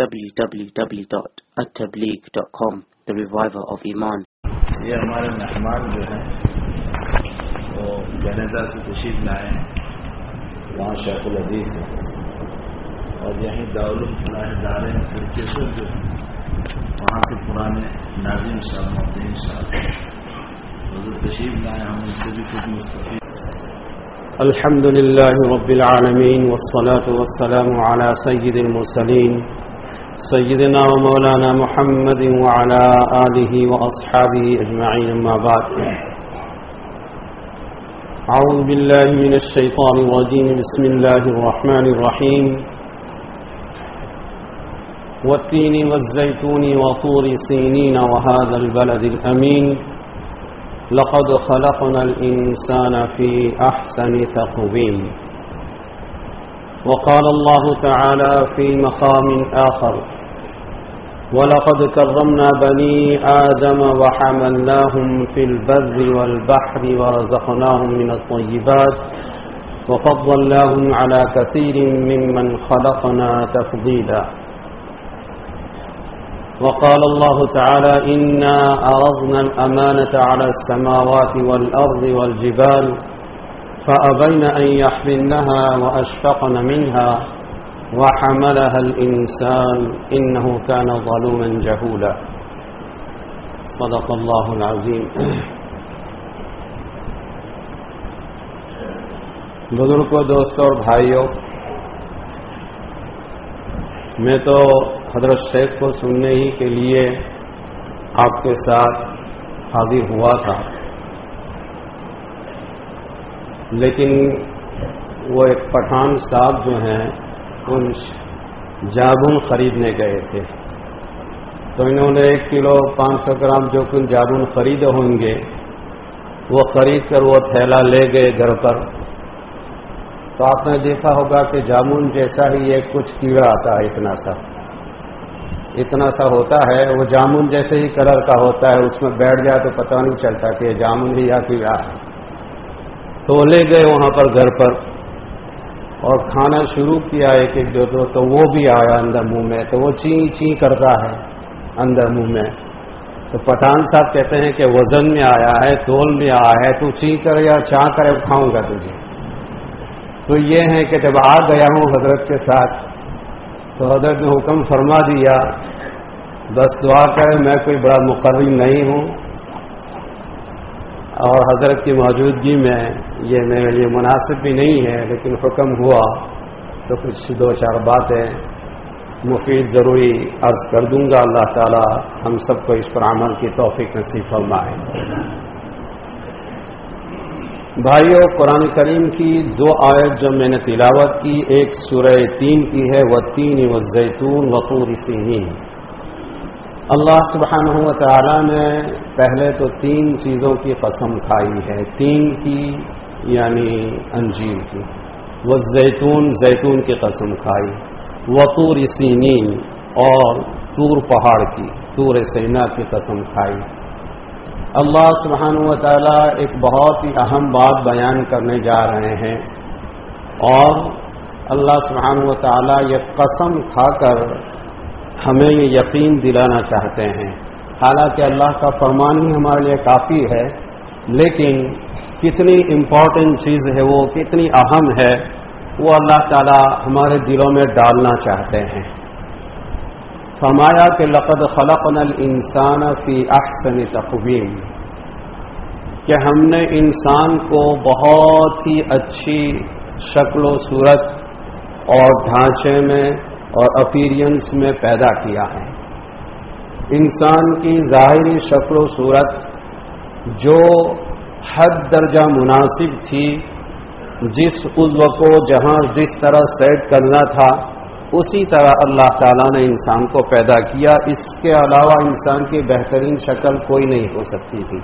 www.attableek.com The Reviver of Iman. یہ ہمارے مہمان جو ہیں وہ کینیڈا سے تشریف لائے ہیں۔ وہاں شیخ الحدیث ہیں۔ اور یہیں دارالم فلاح ادارے کرکیسر جو ہیں وہاں کے پرانے ناظم صاحب مدین صاحب حضور تشریف لائے ہم ان سے بھی کچھ مستفید۔ الحمد لله رب العالمين والصلاة والسلام على سيد المرسلين سيدنا ومولانا محمد وعلى آله وأصحابه أجمعين ما بعد. أعوذ بالله من الشيطان الرجيم. بسم الله الرحمن الرحيم. والتين والزيتون وطور سينين وهذا البلد الأمين. لقد خلقنا الإنسان في أحسن تقويم. وقال الله تعالى في مقام آخر ولقد كرمنا بني آدم وحملناهم في البر والبحر ورزقناهم من الطيبات وفضلناهم على كثير ممن خلقنا تفضيلا وقال الله تعالى إنا أرضنا الأمانة على السماوات والأرض والجبال فأبين أن يحملنها وأشفقن منها وحملها الإنسان إنه كان ظلوما جهولا. صدق الله العظيم. بزرگوں، دوستوں اور بھائیوں، میں تو حضرت شیخ کو سننے ہی کے لیے آپ کے ساتھ حاضر ہوا تھا۔ لیکن وہ ایک پٹھان صاحب جو ہیں، ان جابن خریدنے گئے تھے۔ تو انہوں نے ایک کلو پانچ سو گرام جو کن جابن خریدے ہوں گے، وہ خرید کر وہ تھیلا لے گئے گھر پر۔ تو آپ نے دیکھا ہوگا کہ جامن جیسا ہی ایک کچھ کیڑا آتا ہے، اتنا سا۔ اتنا سا ہوتا ہے، وہ جامن جیسے ہی کلر کا ہوتا ہے، اس میں بیٹھ جائے تو پتہ نہیں چلتا کہ یہ جامن ہی یا کیڑا ہے۔ تو وہ لے گئے وہاں پر گھر پر اور کھانا شروع کیا ایک ایک دو دو، تو وہ بھی آیا اندر منہ میں، تو وہ چی چی کرتا ہے اندر منہ میں۔ تو پٹھان صاحب کہتے ہیں کہ وزن میں آیا ہے، تول میں آیا ہے، تو چی کر یا چاہ کرے کھاؤں گا تجھے۔ تو یہ ہے کہ جب آ گیا ہوں حضرت کے ساتھ، تو حضرت نے حکم فرما دیا، بس دعا کرے، میں کوئی بڑا مقرر نہیں ہوں۔ اور حضرت کی موجودگی میں یہ میرے لیے مناسب بھی نہیں ہے، لیکن حکم ہوا تو کچھ دو چار باتیں مفید ضروری عرض کر دوں گا۔ اللہ تعالی ہم سب کو اس پر عمل کی توفیق نصیب فرمائے۔ بھائیوں قرآن کریم کی دو آیت جو میں نے تلاوت کی، ایک سورہ تین کی ہے وہ تین و زیتون وقور سین اللہ سبحانہ و تعالی نے پہلے تو تین چیزوں کی قسم کھائی ہے۔ تین کی یعنی انجیل کی۔ وہ زیتون زیتون کی قسم کھائی۔ وطور سینین اور تور پہاڑ کی تور سینا کی قسم کھائی۔ اللہ سبحانہ و تعالی ایک بہت ہی اہم بات بیان کرنے جا رہے ہیں۔ اور اللہ سبحانہ و تعالی یہ قسم کھا کر ہمیں یہ یقین دلانا چاہتے ہیں۔ حالانکہ اللہ کا فرمان ہی ہمارے لیے کافی ہے، لیکن کتنی امپورٹنٹ چیز ہے وہ، کتنی اہم ہے، وہ اللہ تعالی ہمارے دلوں میں ڈالنا چاہتے ہیں۔ فرمایا کہ لقد خلقنا الانسان فی احسن تقویم۔ کہ ہم نے انسان کو بہت ہی اچھی شکل و صورت اور ڈھانچے میں اور اپیرینس میں پیدا کیا ہے۔ انسان کی ظاہری شکل و صورت جو حد درجہ مناسب تھی، جس عضو کو جہاں جس طرح سیٹ کرنا تھا، اسی طرح اللہ تعالیٰ نے انسان کو پیدا کیا۔ اس کے علاوہ انسان کی بہترین شکل کوئی نہیں ہو سکتی تھی۔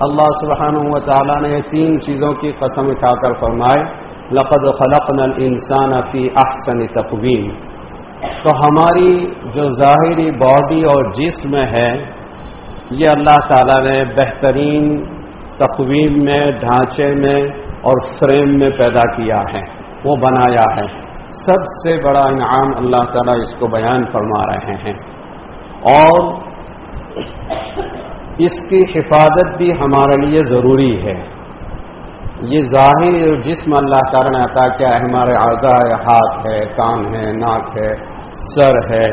اللہ سبحانہ و تعالیٰ نے تین چیزوں کی قسم اٹھا کر فرمائے، لقد خلقنا الانسان فی احسن تقویم۔ تو ہماری جو ظاہری باڈی اور جسم ہے، یہ اللہ تعالیٰ نے بہترین تقویم میں، ڈھانچے میں اور فریم میں پیدا کیا ہے، وہ بنایا ہے۔ سب سے بڑا انعام اللہ تعالیٰ اس کو بیان فرما رہے ہیں۔ اور اس کی حفاظت بھی ہمارے لیے ضروری ہے۔ یہ ظاہر جسم اللہ تعالیٰ نے عطا کیا ہے، ہمارے اعضاء ہاتھ ہے، کان ہے، ناک ہے۔ سر ہے،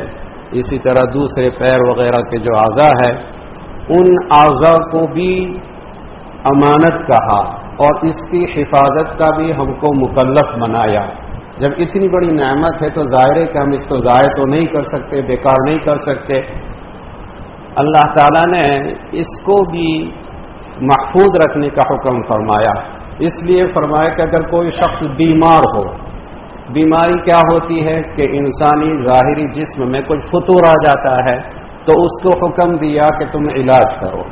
اسی طرح دوسرے پیر وغیرہ کے جو اعضاء ہے، ان اعضاء کو بھی امانت کہا اور اس کی حفاظت کا بھی ہم کو مکلف بنایا۔ جب اتنی بڑی نعمت ہے تو ظاہر ہے کہ ہم اس کو ضائع تو نہیں کر سکتے، بیکار نہیں کر سکتے۔ اللہ تعالیٰ نے اس کو بھی محفوظ رکھنے کا حکم فرمایا۔ اس لیے فرمایا کہ اگر کوئی شخص بیمار ہو بیماری کیا ہوتی ہے کہ انسانی ظاہری جسم میں کچھ فطور آ جاتا ہے، تو اس کو حکم دیا کہ تم علاج کرو۔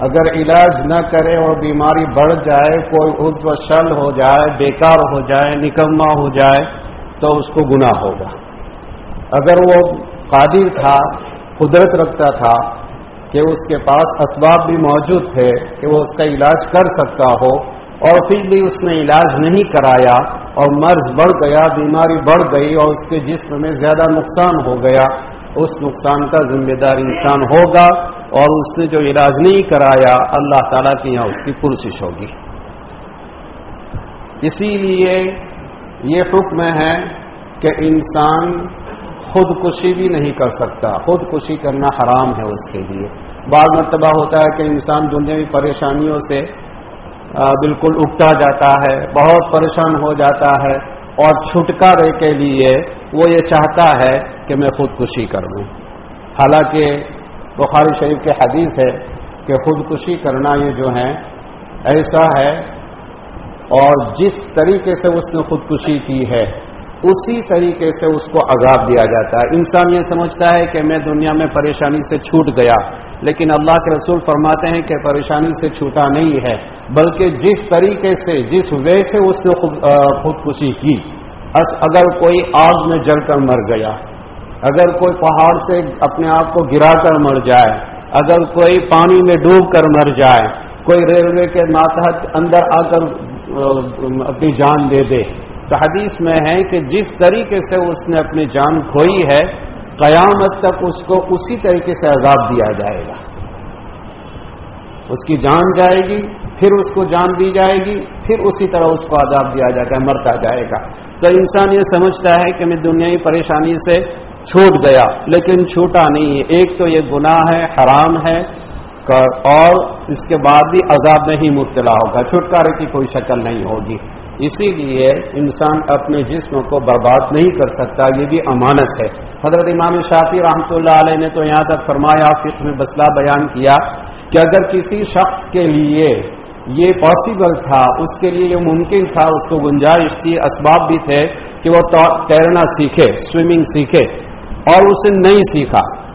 اگر علاج نہ کرے اور بیماری بڑھ جائے، کوئی اس شل ہو جائے، بیکار ہو جائے نکما ہو جائے، تو اس کو گناہ ہوگا۔ اگر وہ قادر تھا، قدرت رکھتا تھا کہ اس کے پاس اسباب بھی موجود تھے کہ وہ اس کا علاج کر سکتا ہو، اور پھر بھی اس نے علاج نہیں کرایا اور مرض بڑھ گیا، بیماری بڑھ گئی اور اس کے جسم میں زیادہ نقصان ہو گیا، اس نقصان کا ذمہ دار انسان ہوگا اور اس نے جو علاج نہیں کرایا، اللہ تعالیٰ کی یہاں اس کی پرسش ہوگی۔ اسی لیے یہ حکم ہے کہ انسان خودکشی بھی نہیں کر سکتا۔ خودکشی کرنا حرام ہے اس کے لیے۔ بعض مرتبہ ہوتا ہے کہ انسان دنیا پریشانیوں سے بالکل اگتا جاتا ہے، بہت پریشان ہو جاتا ہے اور چھٹکارے کے لیے وہ یہ چاہتا ہے کہ میں خودکشی کر لوں حالانکہ بخاری شریف کے حدیث ہے کہ خودکشی کرنا یہ جو ہے، ایسا ہے اور جس طریقے سے اس نے خودکشی کی ہے، اسی طریقے سے اس کو عذاب دیا جاتا ہے۔ انسان یہ سمجھتا ہے کہ میں دنیا میں پریشانی سے چھوٹ گیا، لیکن اللہ کے رسول فرماتے ہیں کہ پریشانی سے چھوٹا نہیں ہے۔ بلکہ جس طریقے سے، جس وے سے اس نے خودکشی کی۔ اگر کوئی آگ میں جل کر مر گیا، اگر کوئی پہاڑ سے اپنے آپ کو گرا کر مر جائے، اگر کوئی پانی میں ڈوب کر مر جائے، کوئی ریلوے کے ماتحت اندر آ کر اپنی جان دے دے۔ تو حدیث میں ہے کہ جس طریقے سے اس نے اپنی جان کھوئی ہے، قیامت تک اس کو اسی طریقے سے عذاب دیا جائے گا۔ اس کی جان جائے گی، پھر اس کو جان دی جائے گی، پھر اسی طرح اس کو عذاب دیا جائے گا مرتا جائے گا۔ تو انسان یہ سمجھتا ہے کہ میں دنیا پریشانی سے چھوٹ گیا، لیکن چھوٹا نہیں ہے۔ ایک تو یہ گناہ ہے، حرام ہے اور اس کے بعد بھی عذاب میں ہی مبتلا ہوگا۔ چھٹکارے کی کوئی شکل نہیں ہوگی۔ اسی لیے انسان اپنے جسم کو برباد نہیں کر سکتا، یہ بھی امانت ہے۔ حضرت امام شافی رحمۃ اللہ علیہ نے تو یہاں تک فرمایا فکر میں بسلا بیان کیا کہ اگر کسی شخص کے لیے یہ پاسبل تھا، اس کے لیے یہ ممکن تھا، اس کو گنجائش تھی، اسباب بھی تھے کہ وہ تیرنا سیکھے سوئمنگ سیکھے، اور اسے نہیں سیکھا۔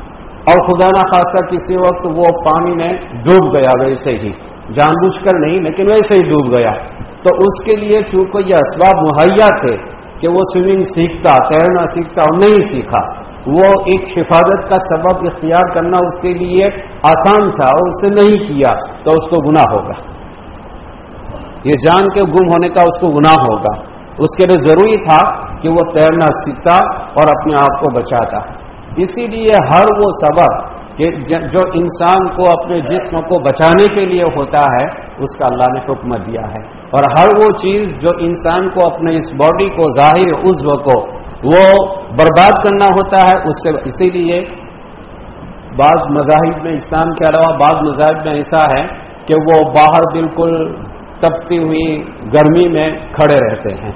اور خدا نہ خاصا کسی وقت وہ پانی میں ڈوب گیا، ویسے ہی۔ جان بوجھ کر نہیں، لیکن ویسے ہی ڈوب گیا۔ تو اس کے لیے چونکہ یہ اسباب مہیا تھے کہ وہ سوئمنگ سیکھتا، تیرنا سیکھتا اور نہیں سیکھا، وہ ایک حفاظت کا سبب اختیار کرنا اس کے لیے آسان تھا اور اسے نہیں کیا تو اس کو گناہ ہوگا۔ یہ جان کے گم ہونے کا اس کو گناہ ہوگا۔ اس کے لیے ضروری تھا کہ وہ تیرنا سیکھتا اور اپنے آپ کو بچاتا۔ اسی لیے ہر وہ سبب کہ جو انسان کو اپنے جسم کو بچانے کے لیے ہوتا ہے، اس کا اللہ نے حکم دیا ہے۔ اور ہر وہ چیز جو انسان کو اپنے اس باڈی کو، ظاہر عزو کو وہ برباد کرنا ہوتا ہے، اس سے اسی لیے بعض مذاہب میں اسلام کے علاوہ بعض مذاہب میں ایسا ہے کہ وہ باہر بالکل تپتی ہوئی گرمی میں کھڑے رہتے ہیں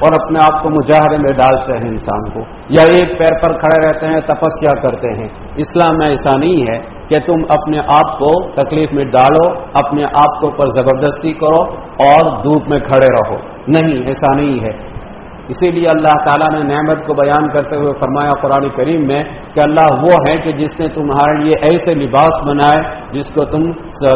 اور اپنے آپ کو مظاہرے میں ڈالتے ہیں انسان کو یا ایک پیر پر کھڑے رہتے ہیں، تپسیا کرتے ہیں۔ اسلام میں ایسا نہیں ہے کہ تم اپنے آپ کو تکلیف میں ڈالو، اپنے آپ کو اوپر زبردستی کرو اور دھوپ میں کھڑے رہو۔ نہیں، ایسا نہیں ہے۔ اسی لیے اللہ تعالیٰ نے نعمت کو بیان کرتے ہوئے فرمایا قرآن کریم میں کہ اللہ وہ ہے کہ جس نے تمہارے لیے ایسے لباس بنائے جس کو تم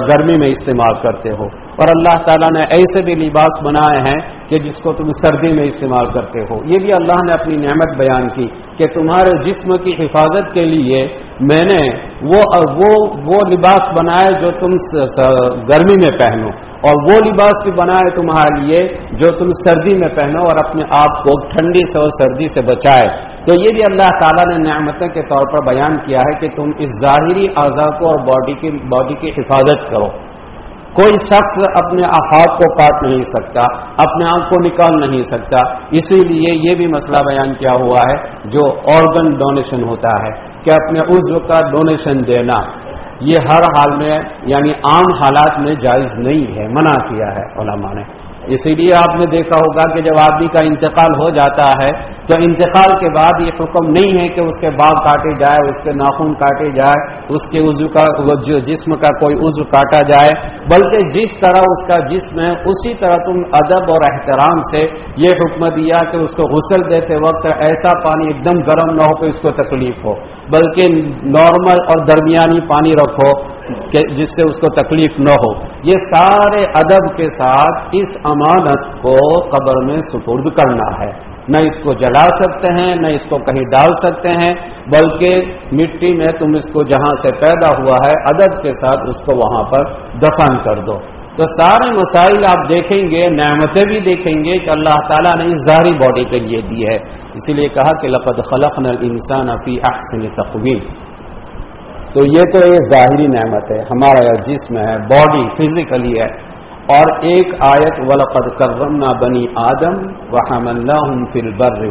گرمی میں استعمال کرتے ہو اور اللہ تعالیٰ نے ایسے بھی لباس بنائے ہیں کہ جس کو تم سردی میں استعمال کرتے ہو۔ یہ بھی اللہ نے اپنی نعمت بیان کی کہ تمہارے جسم کی حفاظت کے لیے میں نے وہ وہ وہ لباس بنائے جو تم گرمی میں پہنو اور وہ لباس بھی بنائے تمہارے لیے جو تم سردی میں پہنو اور اپنے آپ کو ٹھنڈی سے اور سردی سے بچائے۔ تو یہ بھی اللہ تعالیٰ نے نعمتوں کے طور پر بیان کیا ہے کہ تم اس ظاہری اعضاء کو اور باڈی کی باڈی کی حفاظت کرو۔ کوئی شخص اپنے ہاتھ کو کاٹ نہیں سکتا، اپنے آپ کو نکال نہیں سکتا۔ اسی لیے یہ بھی مسئلہ بیان کیا ہوا ہے، جو آرگن ڈونیشن ہوتا ہے، کہ اپنے عزو کا ڈونیشن دینا۔ یہ ہر حال میں یعنی عام حالات میں جائز نہیں ہے، منع کیا ہے علماء نے۔ اسی لیے آپ نے دیکھا ہوگا کہ جب آدمی کا انتقال ہو جاتا ہے، تو انتقال کے بعد یہ حکم نہیں ہے کہ اس کے باغ کاٹے جائے، اس کے ناخن کاٹے جائے، اس کے عزو کا، جو جسم کا کوئی عزو کاٹا جائے، بلکہ جس طرح اس کا جسم ہے، اسی طرح تم ادب اور احترام سے یہ حکم دیا کہ اس کو غسل دیتے وقت ایسا پانی ایک دم گرم نہ ہو کہ اس کو تکلیف ہو، بلکہ نارمل اور درمیانی پانی رکھو۔ جس سے اس کو تکلیف نہ ہو۔ یہ سارے ادب کے ساتھ اس امانت کو قبر میں سپرد کرنا ہے۔ نہ اس کو جلا سکتے ہیں، نہ اس کو کہیں ڈال سکتے ہیں، بلکہ مٹی میں تم اس کو جہاں سے پیدا ہوا ہے، ادب کے ساتھ اس کو وہاں پر دفن کر دو۔ تو سارے مسائل آپ دیکھیں گے، نعمتیں بھی دیکھیں گے کہ اللہ تعالیٰ نے اس ظاہری باڈی کے لیے دی ہے۔ اسی لیے کہا کہ لقد خلق نل انسان افی احسن تقویم۔ تو یہ تو ایک ظاہری نعمت ہے، ہمارا جسم ہے باڈی فزیکلی ہے۔ اور ایک آیت، ولقد کرمنا بنی آدم وحم اللہ فل بر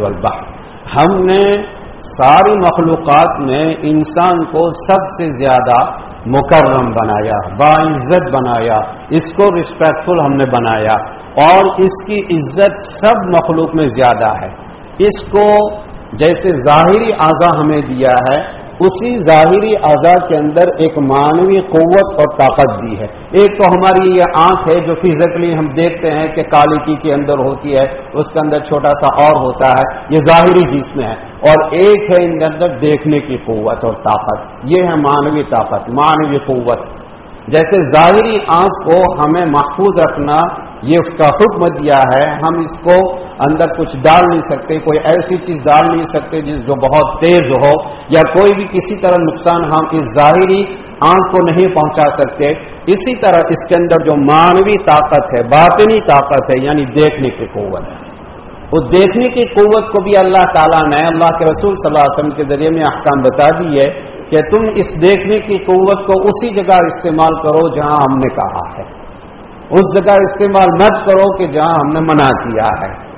ہم نے ساری مخلوقات میں انسان کو سب سے زیادہ مکرم بنایا، باعزت بنایا، اس کو رسپیکٹفل ہم نے بنایا۔ اور اس کی عزت سب مخلوق میں زیادہ ہے۔ اس کو جیسے ظاہری آگاہ ہمیں دیا ہے اسی ظاہری اعضاء کے اندر ایک معنوی قوت اور طاقت دی ہے۔ ایک تو ہماری یہ آنکھ ہے جو فزیکلی ہم دیکھتے ہیں کہ کالی کی کے اندر ہوتی ہے، اس کے اندر چھوٹا سا اور ہوتا ہے، یہ ظاہری جسم ہے۔ اور ایک ہے ان کے اندر دیکھنے کی قوت اور طاقت۔ یہ ہے معنوی طاقت، معنوی قوت۔ جیسے ظاہری آنکھ کو ہمیں محفوظ رکھنا، یہ اس کا حکم دیا ہے۔ ہم اس کو اندر کچھ ڈال نہیں سکتے، کوئی ایسی چیز ڈال نہیں سکتے جس جو بہت تیز ہو یا کوئی بھی کسی طرح نقصان ہم اس ظاہری آنکھ کو نہیں پہنچا سکتے۔ اسی طرح اس کے اندر جو مانوی طاقت ہے، باطنی طاقت ہے یعنی دیکھنے کی قوت۔ ہے وہ دیکھنے کی قوت کو بھی اللہ تعالیٰ نے، اللہ کے رسول صلی اللہ علیہ وسلم کے ذریعے میں احکام بتا دی ہے کہ تم اس دیکھنے کی قوت کو اسی جگہ استعمال کرو جہاں ہم نے کہا ہے۔ اس جگہ استعمال مت کرو کہ جہاں ہم نے منع کیا ہے۔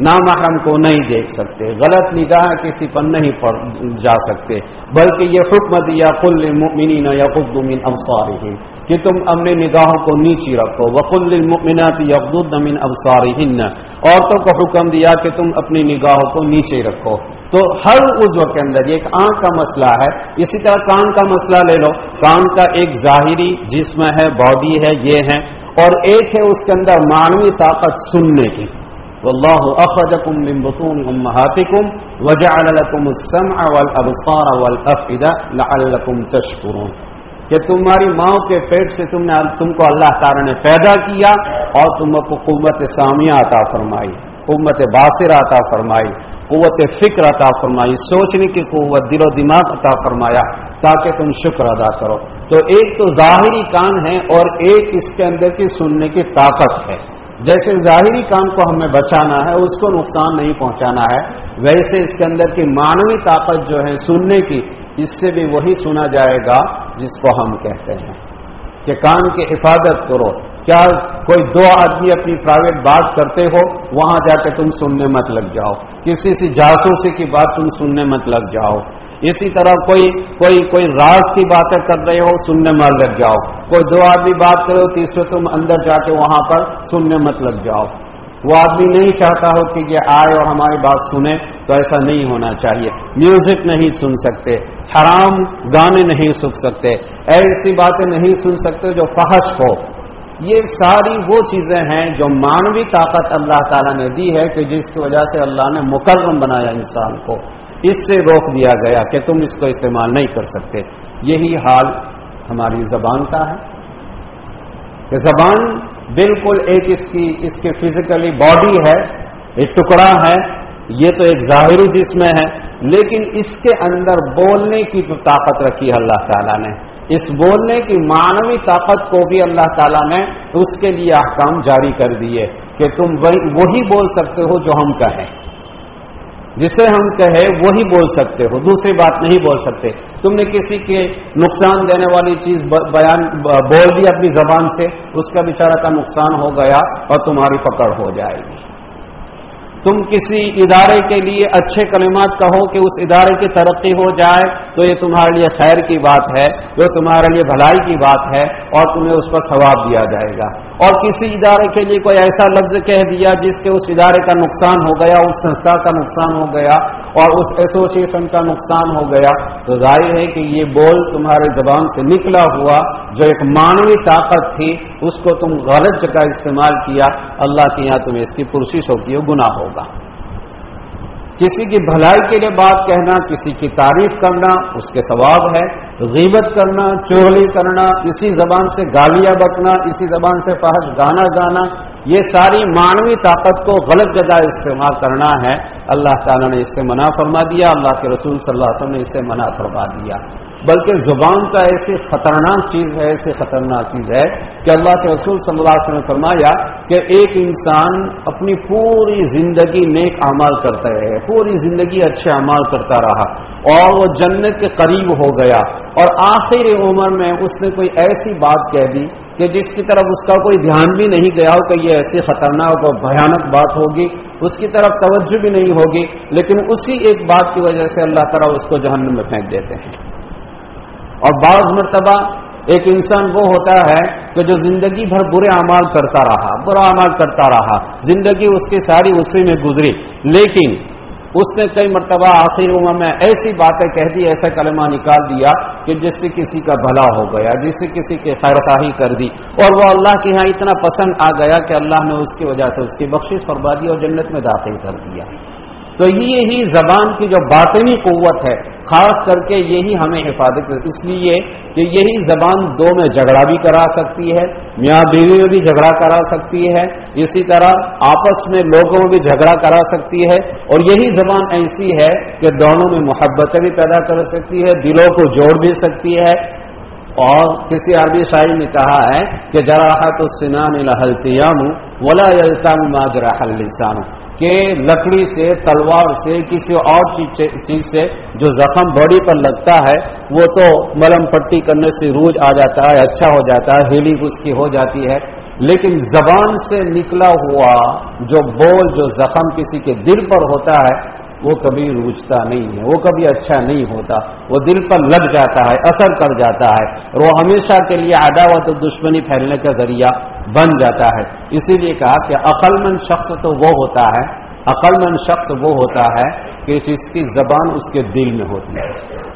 نامحرم کو نہیں دیکھ سکتے۔ غلط نگاہ کسی پر نہیں پڑ جا سکتے۔ بلکہ یہ حکم دیا کل مؤمنین یا من ابصارہم۔ کہ تم اپنے نگاہوں کو نیچی رکھو۔ وقل المؤمنات یغضضن من ابصارہن عورتوں کو حکم دیا کہ تم اپنی نگاہوں کو نیچے رکھو۔ تو ہر عضو کے اندر ایک آنکھ کا مسئلہ ہے۔ اسی طرح کان کا مسئلہ لے لو۔ کان کا ایک ظاہری جسم ہے باڈی ہے، یہ ہے۔ اور ایک ہے اس کے اندر مانوی طاقت سننے کی۔ واللہ اخرجکم من بطون امہاتکم وجعل لکم السمع والابصار والافئدہ لعلکم تشکرون کہ تمہاری ماں کے پیٹ سے تم نے تم کو اللہ تعالی نے پیدا کیا اور تم کو قوت سامیہ عطا فرمائی، قوت باصر عطا فرمائی، قوت فکر عطا فرمائی، سوچنے کی قوت دل و دماغ عطا فرمایا تاکہ تم شکر ادا کرو۔ تو ایک تو ظاہری کان ہے اور ایک اس کے اندر کی سننے کی طاقت ہے۔ جیسے ظاہری کام کو ہمیں بچانا ہے، اس کو نقصان نہیں پہنچانا ہے، ویسے اس کے اندر کی مانوی طاقت جو ہے سننے کی، اس سے بھی وہی سنا جائے گا۔ جس کو ہم کہتے ہیں کہ کان کی حفاظت کرو۔ کیا کوئی دو آدمی اپنی پرائیویٹ بات کرتے ہو، وہاں جا کے تم سننے مت لگ جاؤ۔ کسی سے جاسوسی کی بات تم سننے مت لگ جاؤ۔ اسی طرح کوئی کوئی کوئی راز کی باتیں کر رہے ہو، سننے مت لگ جاؤ۔ کوئی دو آدمی بات کرو تیسرے تم اندر جا کے وہاں پر سننے مت لگ جاؤ۔ وہ آدمی نہیں چاہتا ہو کہ یہ آئے اور ہماری بات سنے، تو ایسا نہیں ہونا چاہیے۔ میوزک نہیں سن سکتے، حرام گانے نہیں سن سکتے، ایسی باتیں نہیں سن سکتے جو فحش ہو۔ یہ ساری وہ چیزیں ہیں جو مانوی طاقت اللہ تعالیٰ نے دی ہے کہ جس کی وجہ سے اللہ نے مکرم بنایا انسان کو۔ اس سے روک دیا گیا کہ تم اس کو استعمال نہیں کر سکتے۔ یہی حال ہماری زبان کا ہے۔ کہ زبان بالکل ایک اس کی اس کی فزیکلی باڈی ہے، ایک ٹکڑا ہے، یہ تو ایک ظاہری جسم ہے، لیکن اس کے اندر بولنے کی جو طاقت رکھی ہے اللہ تعالیٰ نے۔ اس بولنے کی معنوی طاقت کو بھی اللہ تعالیٰ نے اس کے لیے احکام جاری کر دیے کہ تم وہی بول سکتے ہو جو ہم کہیں۔ جسے ہم کہے وہی بول سکتے ہو، دوسری بات نہیں بول سکتے۔ تم نے کسی کے نقصان دینے والی چیز بیان بول دی اپنی زبان سے، اس کا بیچارہ کا نقصان ہو گیا اور تمہاری پکڑ ہو جائے گی۔ تم کسی ادارے کے لیے اچھے کلمات کہو کہ اس ادارے کی ترقی ہو جائے، تو یہ تمہارے لیے خیر کی بات ہے، جو تمہارے لیے بھلائی کی بات ہے، اور تمہیں اس پر ثواب دیا جائے گا۔ اور کسی ادارے کے لیے کوئی ایسا لفظ کہہ دیا جس کے اس ادارے کا نقصان ہو گیا، اس سنستھا کا نقصان ہو گیا اور اس ایسوسیشن کا نقصان ہو گیا تو ظاہر ہے کہ یہ بول تمہارے زبان سے نکلا ہوا جو ایک مانوی طاقت تھی، اس کو تم غلط جگہ استعمال کیا، اللہ کے یہاں تمہیں اس کی پرشش ہوتی ہے گناہ ہوگا۔ کسی کی بھلائی کے لیے بات کہنا، کسی کی تعریف کرنا اس کے ثواب ہے۔ غیبت کرنا چوہلی کرنا، اسی زبان سے گالیاں بکنا، اسی زبان سے فحش گانا گانا یہ ساری مانوی طاقت کو غلط جگہ استعمال کرنا ہے۔ اللہ تعالیٰ نے اس سے منع فرما دیا، اللہ کے رسول صلی اللہ علیہ وسلم نے اس سے منع فرما دیا۔ بلکہ زبان کا ایسی خطرناک چیز ہے، ایسی خطرناک چیز ہے کہ اللہ کے رسول صلی اللہ علیہ وسلم نے فرمایا کہ ایک انسان اپنی پوری زندگی نیک اعمال کرتا رہے، پوری زندگی اچھے اعمال کرتا رہا اور وہ جنت کے قریب ہو گیا۔ اور آخر عمر میں اس نے کوئی ایسی بات کہہ دی کہ جس کی طرف اس کا کوئی دھیان بھی نہیں گیا ہو کہ یہ ایسی خطرناک اور بھیانک بات ہوگی، اس کی طرف توجہ بھی نہیں ہوگی، لیکن اسی ایک بات کی وجہ سے اللہ تعالیٰ اس کو جہنم میں پھینک دیتے ہیں۔ اور بعض مرتبہ ایک انسان وہ ہوتا ہے کہ جو زندگی بھر برے اعمال کرتا رہا، برا اعمال کرتا رہا، زندگی اس کی ساری اسی میں گزری، لیکن اس نے کئی مرتبہ آخر عمر میں ایسی باتیں کہہ دی، ایسا کلمہ نکال دیا کہ جس سے کسی کا بھلا ہو گیا، جس سے کسی کی خیر خواہی کر دی۔ اور وہ اللہ کے ہاں اتنا پسند آ گیا کہ اللہ نے اس کی وجہ سے اس کی بخشش فرما دی اور جنت میں داخل کر دیا۔ تو یہی زبان کی جو باطنی قوت ہے، خاص کر کے یہی ہمیں حفاظت اس لیے کہ یہی زبان دو میں جھگڑا بھی کرا سکتی ہے، میاں بیوی میں بھی جھگڑا کرا سکتی ہے۔ اسی طرح آپس میں لوگوں میں بھی جھگڑا کرا سکتی ہے۔ اور یہی زبان ایسی ہے کہ دونوں میں محبتیں بھی پیدا کر سکتی ہے، دلوں کو جوڑ بھی سکتی ہے۔ اور کسی عربی شاعری نے کہا ہے کہ جراحت السنان الحلتیام ولا التام ماجرا السان کہ لکڑی سے، تلوار سے، کسی اور چیز سے جو زخم باڈی پر لگتا ہے، وہ تو ملم پٹی کرنے سے روج آ جاتا ہے اچھا ہو جاتا ہے ہیلنگ اس کی ہو جاتی ہے۔ لیکن زبان سے نکلا ہوا جو بول، جو زخم کسی کے دل پر ہوتا ہے وہ کبھی روجتا نہیں ہے، وہ کبھی اچھا نہیں ہوتا۔ وہ دل پر لگ جاتا ہے، اثر کر جاتا ہے۔ اور وہ ہمیشہ کے لیے عداوت و دشمنی پھیلنے کا ذریعہ بن جاتا ہے۔ اسی لیے کہا کہ عقل مند شخص تو وہ ہوتا ہے عقل مند شخص وہ ہوتا ہے کہ جس کی زبان اس کے دل میں ہوتی ہے۔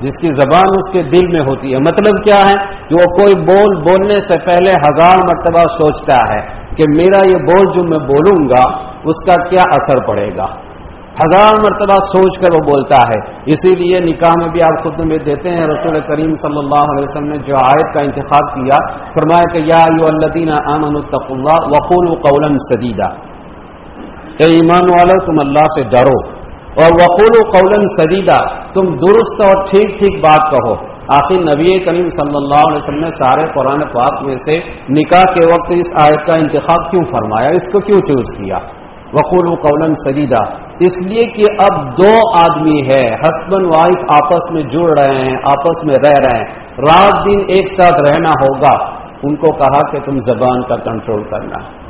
جس کی زبان اس کے دل میں ہوتی ہے۔ مطلب کیا ہے؟ کہ وہ کوئی بول بولنے سے پہلے ہزار مرتبہ سوچتا ہے کہ میرا یہ بول جو میں بولوں گا، اس کا کیا اثر پڑے گا؟ ہزار مرتبہ سوچ کر وہ بولتا ہے۔ اسی لیے نکاح میں بھی آپ خود میں دیتے ہیں، رسول کریم صلی اللہ علیہ وسلم نے جو آیت کا انتخاب کیا، فرمایا کہ یا الدین امن اللہ وقول قول سدیدہ اے ایمان والو، تم اللہ سے ڈرو۔ اور وقول قول سدیدہ تم درست اور ٹھیک ٹھیک بات کہو۔ آخر نبی کریم صلی اللہ علیہ وسلم نے سارے قرآن پاک میں سے نکاح کے وقت اس آیت کا انتخاب کیوں فرمایا؟ اس کو کیوں چوز کیا؟ وقول قول سجیدہ اس لیے کہ اب دو آدمی ہے ہسبینڈ وائف آپس میں جڑ رہے ہیں، آپس میں رہ رہے ہیں۔ رات دن ایک ساتھ رہنا ہوگا۔ ان کو کہا کہ تم زبان کا کنٹرول کرنا۔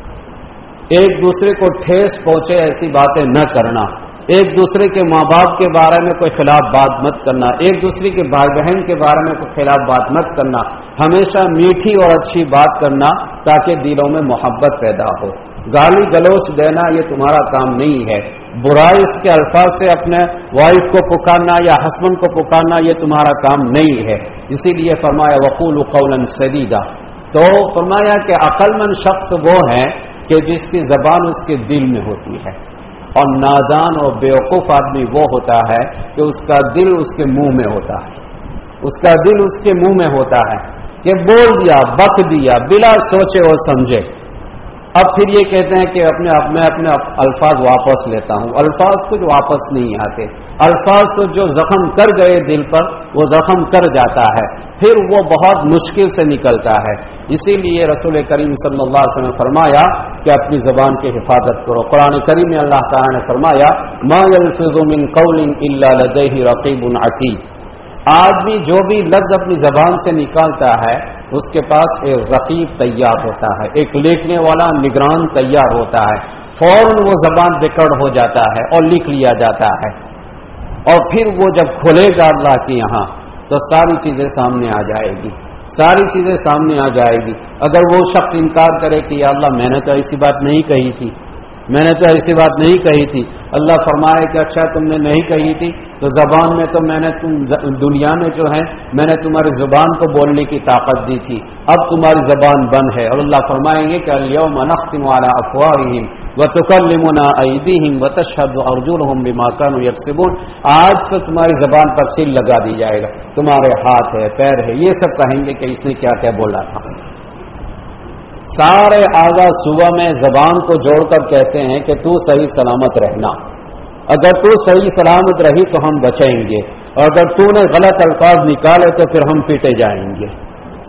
ایک دوسرے کو ٹھیس پہنچے ایسی باتیں نہ کرنا۔ ایک دوسرے کے ماں باپ کے بارے میں کوئی خلاف بات مت کرنا۔ ایک دوسرے کے بھائی بہن کے بارے میں کوئی خلاف بات مت کرنا۔ ہمیشہ میٹھی اور اچھی بات کرنا تاکہ دلوں میں محبت پیدا ہو۔ گالی گلوچ دینا یہ تمہارا کام نہیں ہے۔ برائی اس کے الفاظ سے اپنے وائف کو پکارنا یا ہسبینڈ کو پکارنا یہ تمہارا کام نہیں ہے۔ اسی لیے فرمایا، وقول قول سدیدہ تو فرمایا کہ عقل مند شخص وہ ہے کہ جس کی زبان اس کے دل میں ہوتی ہے۔ اور نادان اور بیوقوف آدمی وہ ہوتا ہے کہ اس کا دل اس کے منہ میں ہوتا ہے۔ اس کا دل اس کے منہ میں ہوتا ہے کہ بول دیا، بک دیا، بلا سوچے اور سمجھے۔ اب پھر یہ کہتے ہیں کہ اپنے اب میں اپنے الفاظ واپس لیتا ہوں۔ الفاظ کچھ واپس نہیں آتے۔ الفاظ تو جو زخم کر گئے دل پر، وہ زخم کر جاتا ہے۔ پھر وہ بہت مشکل سے نکلتا ہے۔ اسی لیے رسول کریم صلی اللہ علیہ وسلم نے فرمایا کہ اپنی زبان کی حفاظت کرو۔ قرآن کریم میں اللہ تعالیٰ نے فرمایا، ما يلفظ من قول الا لديه رقیب عتید آدمی جو بھی لفظ اپنی زبان سے نکالتا ہے، اس کے پاس ایک رقیب تیار ہوتا ہے، ایک لکھنے والا نگران تیار ہوتا ہے۔ فوراً وہ زبان ریکارڈ ہو جاتا ہے اور لکھ لیا جاتا ہے۔ اور پھر وہ جب کھلے گا اللہ کے یہاں، تو ساری چیزیں سامنے آ جائے گی۔ ساری چیزیں سامنے آ جائے گی۔ اگر وہ شخص انکار کرے کہ یا اللہ میں نے تو ایسی بات نہیں کہی تھی میں نے تو ایسی بات نہیں کہی تھی۔ اللہ فرمائے کہ اچھا تم نے نہیں کہی تھی، تو زبان میں تو میں نے تم دنیا میں جو ہے میں نے تمہاری زبان کو بولنے کی طاقت دی تھی۔ اب تمہاری زبان بند ہے۔ اور اللہ فرمائیں گے کہ اليوم نختم على افواههم وتكلمنا ايديهم وتشهد ارجلهم بما كانوا يكسبون۔ آج تو تمہاری زبان پر سیل لگا دی جائے گا۔ تمہارے ہاتھ ہے، پیر ہے، یہ سب کہیں گے کہ اس نے کیا کیا بولا تھا۔ سارے آگا صبح میں زبان کو جوڑ کر کہتے ہیں کہ تو صحیح سلامت رہنا۔ اگر تو صحیح سلامت رہی تو ہم بچیں گے۔ اور اگر تو نے غلط الفاظ نکالے تو پھر ہم پیٹے جائیں گے۔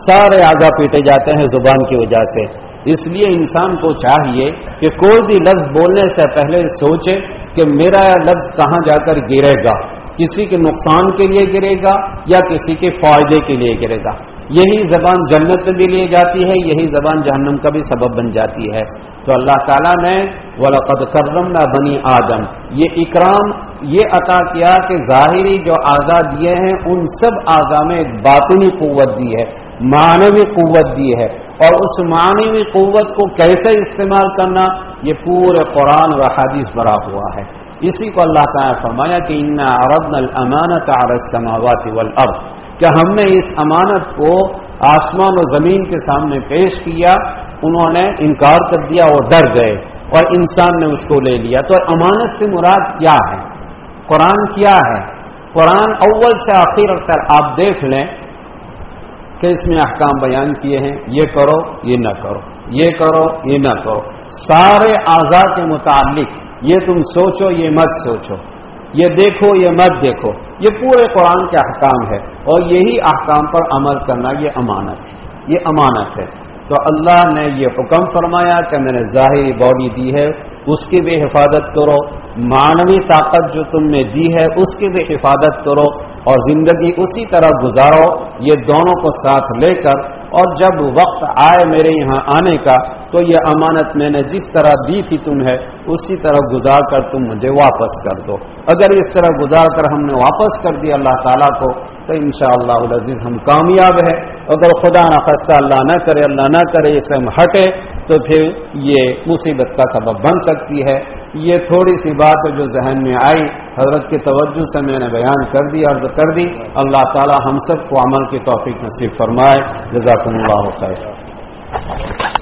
سارے آگا پیٹے جاتے ہیں زبان کی وجہ سے۔ اس لیے انسان کو چاہیے کہ کوئی بھی لفظ بولنے سے پہلے سوچے کہ میرا لفظ کہاں جا کر گرے گا۔ کسی کے نقصان کے لیے گرے گا یا کسی کے فائدے کے لیے گرے گا۔ یہی زبان جنت میں بھی لی جاتی ہے، یہی زبان جہنم کا بھی سبب بن جاتی ہے۔ تو اللہ تعالیٰ نے ولقد کرم نہ بنی آدم۔ یہ اکرام، یہ عطا کیا کہ ظاہری جو آزاد دیے ہیں، ان سب اعضا میں ایک باطنی قوت دی ہے، معنوی قوت دی ہے۔ اور اس معنوی قوت کو کیسے استعمال کرنا، یہ پورے قرآن و حادث بڑا ہوا ہے۔ اسی کو اللہ تعالیٰ فرمایا کہ ان اردن الامانت على السماوات والارض کہ ہم نے اس امانت کو آسمان و زمین کے سامنے پیش کیا، انہوں نے انکار کر دیا اور ڈر گئے اور انسان نے اس کو لے لیا۔ تو امانت سے مراد کیا ہے؟ قرآن کیا ہے؟ قرآن اول سے آخر تک آپ دیکھ لیں کہ اس میں احکام بیان کیے ہیں۔ یہ کرو، یہ نہ کرو۔ یہ کرو، یہ نہ کرو۔ سارے آزاد کے متعلق یہ تم سوچو، یہ مت سوچو۔ یہ دیکھو یہ مت دیکھو۔ یہ پورے قرآن کے احکام ہے اور یہی احکام پر عمل کرنا یہ امانت ہے۔ یہ امانت ہے۔ تو اللہ نے یہ حکم فرمایا کہ میں نے ظاہری باڈی دی ہے، اس کی بھی حفاظت کرو۔ معنوی طاقت جو تم نے دی ہے، اس کی بھی حفاظت کرو اور زندگی اسی طرح گزارو۔ یہ دونوں کو ساتھ لے کر اور جب وقت آئے میرے یہاں آنے کا تو یہ امانت میں نے جس طرح دی تھی تمہیں، اسی طرح گزار کر تم مجھے واپس کر دو۔ اگر اس طرح گزار کر ہم نے واپس کر دیا اللہ تعالیٰ کو، تو انشاءاللہ شاء اللہ ہم کامیاب ہے اگر خدا نہ خستہ اللہ نہ کرے، اللہ نہ کرے اسے ہم ہٹے تو پھر یہ مصیبت کا سبب بن سکتی ہے۔ یہ تھوڑی سی بات جو ذہن میں آئی، حضرت کی توجہ سے میں نے بیان کر دی، عرض کر دی۔ اللہ تعالی ہم سب کو عمل کی توفیق نصیب فرمائے۔ جزاک اللہ خیر۔